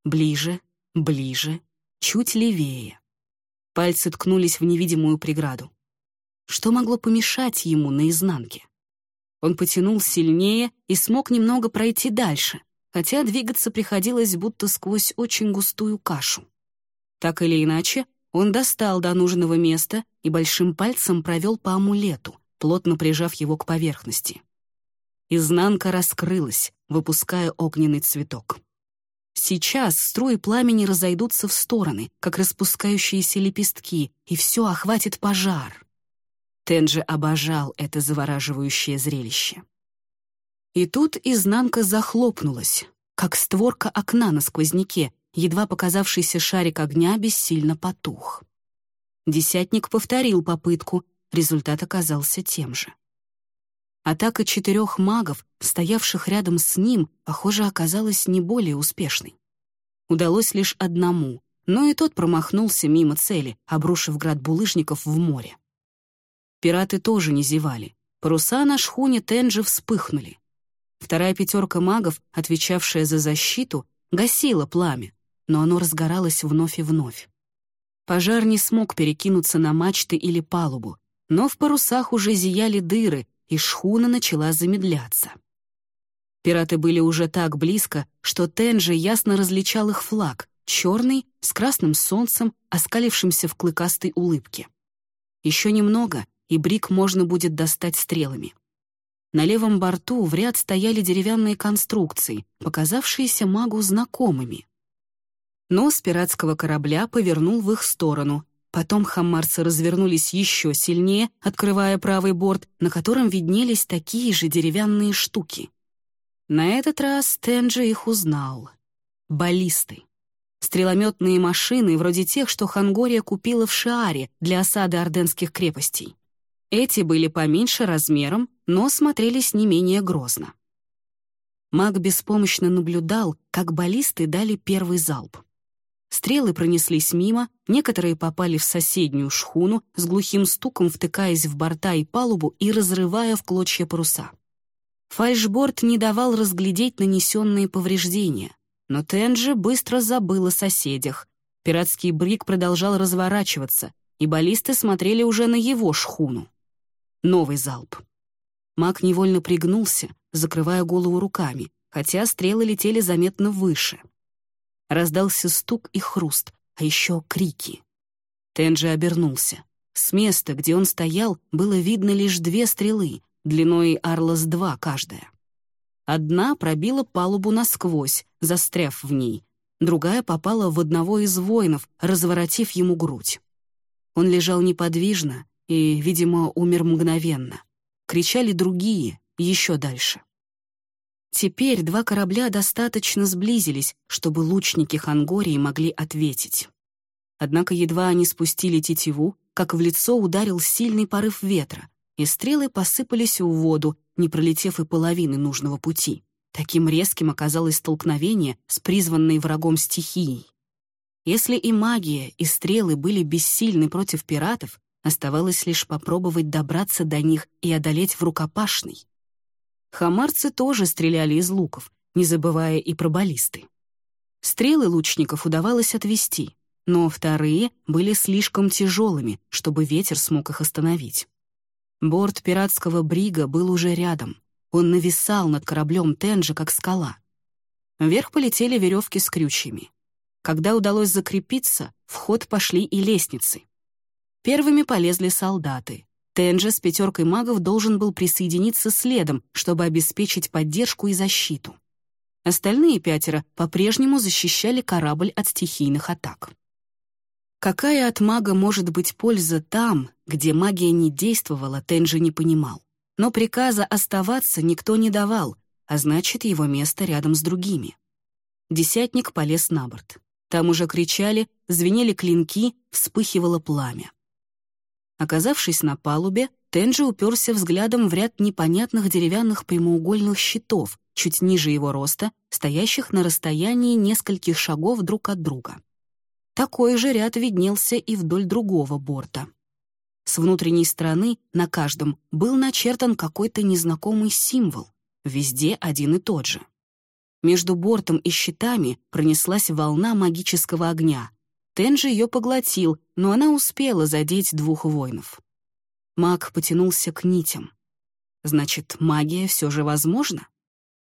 Ближе, ближе, чуть левее. Пальцы ткнулись в невидимую преграду. Что могло помешать ему на изнанке? Он потянул сильнее и смог немного пройти дальше, хотя двигаться приходилось будто сквозь очень густую кашу. Так или иначе, он достал до нужного места и большим пальцем провел по амулету, плотно прижав его к поверхности. Изнанка раскрылась, выпуская огненный цветок. Сейчас струи пламени разойдутся в стороны, как распускающиеся лепестки, и все охватит пожар. Тенджи обожал это завораживающее зрелище. И тут изнанка захлопнулась, как створка окна на сквозняке, едва показавшийся шарик огня бессильно потух. Десятник повторил попытку, результат оказался тем же. Атака четырех магов, стоявших рядом с ним, похоже, оказалась не более успешной. Удалось лишь одному, но и тот промахнулся мимо цели, обрушив град булыжников в море. Пираты тоже не зевали. Паруса на шхуне Тенджи вспыхнули. Вторая пятерка магов, отвечавшая за защиту, гасила пламя, но оно разгоралось вновь и вновь. Пожар не смог перекинуться на мачты или палубу, но в парусах уже зияли дыры, и шхуна начала замедляться. Пираты были уже так близко, что Тенджи ясно различал их флаг, черный, с красным солнцем, оскалившимся в клыкастой улыбке. Еще немного, и брик можно будет достать стрелами. На левом борту в ряд стояли деревянные конструкции, показавшиеся магу знакомыми. Нос пиратского корабля повернул в их сторону. Потом хаммарцы развернулись еще сильнее, открывая правый борт, на котором виднелись такие же деревянные штуки. На этот раз Тенджи их узнал. Баллисты. Стрелометные машины, вроде тех, что Хангория купила в Шиаре для осады орденских крепостей. Эти были поменьше размером, но смотрелись не менее грозно. Маг беспомощно наблюдал, как баллисты дали первый залп. Стрелы пронеслись мимо, некоторые попали в соседнюю шхуну, с глухим стуком втыкаясь в борта и палубу и разрывая в клочья паруса. Фальшборд не давал разглядеть нанесенные повреждения, но Тенджи быстро забыл о соседях. Пиратский брик продолжал разворачиваться, и баллисты смотрели уже на его шхуну. Новый залп. Маг невольно пригнулся, закрывая голову руками, хотя стрелы летели заметно выше. Раздался стук и хруст, а еще крики. Тенджи обернулся. С места, где он стоял, было видно лишь две стрелы, длиной Арлас-2 каждая. Одна пробила палубу насквозь, застряв в ней, другая попала в одного из воинов, разворотив ему грудь. Он лежал неподвижно, и, видимо, умер мгновенно. Кричали другие, еще дальше. Теперь два корабля достаточно сблизились, чтобы лучники Хангории могли ответить. Однако едва они спустили тетиву, как в лицо ударил сильный порыв ветра, и стрелы посыпались в воду, не пролетев и половины нужного пути. Таким резким оказалось столкновение с призванной врагом стихией. Если и магия, и стрелы были бессильны против пиратов, Оставалось лишь попробовать добраться до них и одолеть в рукопашный. Хамарцы тоже стреляли из луков, не забывая и про баллисты. Стрелы лучников удавалось отвести, но вторые были слишком тяжелыми, чтобы ветер смог их остановить. Борт пиратского брига был уже рядом. Он нависал над кораблем Тенджи, как скала. Вверх полетели веревки с крючьями. Когда удалось закрепиться, в ход пошли и лестницы. Первыми полезли солдаты. Тенджи с пятеркой магов должен был присоединиться следом, чтобы обеспечить поддержку и защиту. Остальные пятеро по-прежнему защищали корабль от стихийных атак. Какая от мага может быть польза там, где магия не действовала, Тенджи не понимал. Но приказа оставаться никто не давал, а значит, его место рядом с другими. Десятник полез на борт. Там уже кричали, звенели клинки, вспыхивало пламя. Оказавшись на палубе, Тенджи уперся взглядом в ряд непонятных деревянных прямоугольных щитов, чуть ниже его роста, стоящих на расстоянии нескольких шагов друг от друга. Такой же ряд виднелся и вдоль другого борта. С внутренней стороны на каждом был начертан какой-то незнакомый символ, везде один и тот же. Между бортом и щитами пронеслась волна магического огня, Тенджи ее поглотил, но она успела задеть двух воинов. Маг потянулся к нитям. Значит, магия все же возможна?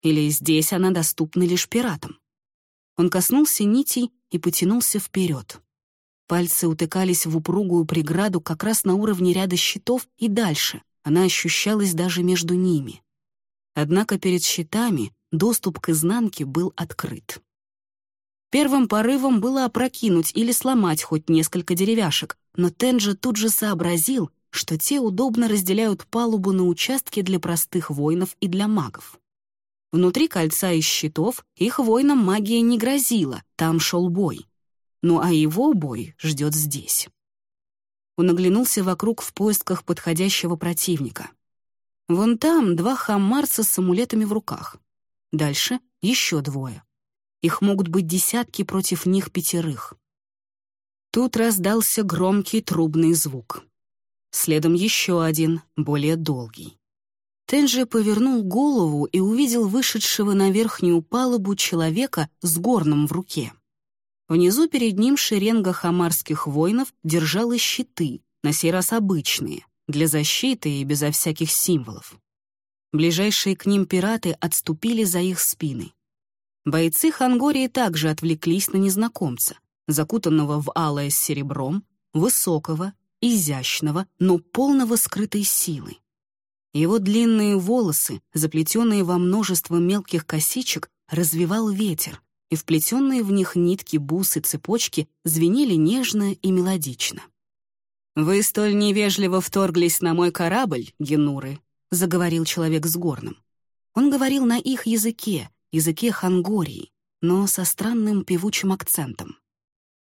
Или здесь она доступна лишь пиратам? Он коснулся нитей и потянулся вперед. Пальцы утыкались в упругую преграду как раз на уровне ряда щитов и дальше. Она ощущалась даже между ними. Однако перед щитами доступ к изнанке был открыт. Первым порывом было опрокинуть или сломать хоть несколько деревяшек, но Тенджи тут же сообразил, что те удобно разделяют палубу на участки для простых воинов и для магов. Внутри кольца из щитов их воинам магия не грозила, там шел бой. Ну а его бой ждет здесь. Он оглянулся вокруг в поисках подходящего противника. Вон там два хаммарца с амулетами в руках. Дальше еще двое. Их могут быть десятки против них пятерых. Тут раздался громкий трубный звук. Следом еще один, более долгий. Тенджи повернул голову и увидел вышедшего на верхнюю палубу человека с горном в руке. Внизу перед ним шеренга хамарских воинов держала щиты, на сей раз обычные, для защиты и безо всяких символов. Ближайшие к ним пираты отступили за их спины. Бойцы Хангории также отвлеклись на незнакомца, закутанного в алое с серебром, высокого, изящного, но полного скрытой силы. Его длинные волосы, заплетенные во множество мелких косичек, развивал ветер, и вплетенные в них нитки, бусы, цепочки звенели нежно и мелодично. «Вы столь невежливо вторглись на мой корабль, Генуры», — заговорил человек с горным. Он говорил на их языке, языке хангории, но со странным певучим акцентом.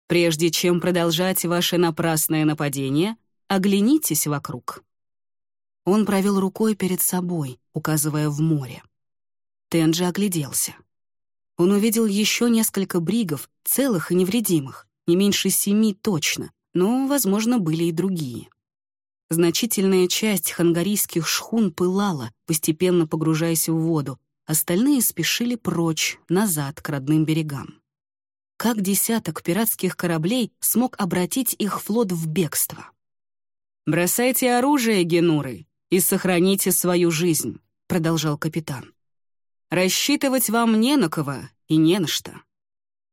«Прежде чем продолжать ваше напрасное нападение, оглянитесь вокруг». Он провел рукой перед собой, указывая в море. Тенджи огляделся. Он увидел еще несколько бригов, целых и невредимых, не меньше семи точно, но, возможно, были и другие. Значительная часть хангарийских шхун пылала, постепенно погружаясь в воду, остальные спешили прочь, назад, к родным берегам. Как десяток пиратских кораблей смог обратить их флот в бегство? «Бросайте оружие, генуры, и сохраните свою жизнь», — продолжал капитан. «Рассчитывать вам не на кого и не на что.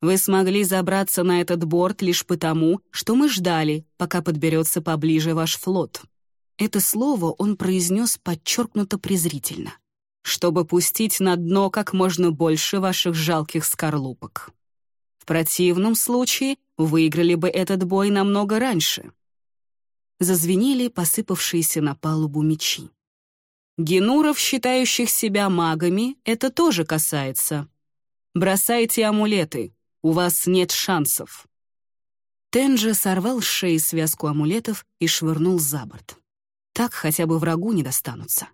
Вы смогли забраться на этот борт лишь потому, что мы ждали, пока подберется поближе ваш флот». Это слово он произнес подчеркнуто презрительно, чтобы пустить на дно как можно больше ваших жалких скорлупок. В противном случае выиграли бы этот бой намного раньше зазвенели посыпавшиеся на палубу мечи. Генуров, считающих себя магами, это тоже касается. Бросайте амулеты, у вас нет шансов. Тенджи сорвал с шеи связку амулетов и швырнул за борт. Так хотя бы врагу не достанутся.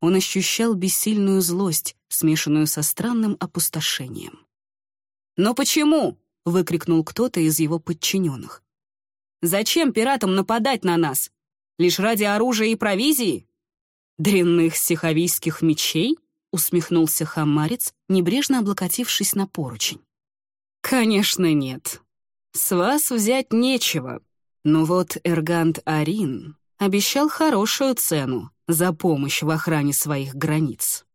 Он ощущал бессильную злость, смешанную со странным опустошением. «Но почему?» — выкрикнул кто-то из его подчиненных. Зачем пиратам нападать на нас? Лишь ради оружия и провизии? Дрянных сиховийских мечей? Усмехнулся хамарец, небрежно облокотившись на поручень. Конечно, нет. С вас взять нечего. Но вот Эргант Арин обещал хорошую цену за помощь в охране своих границ.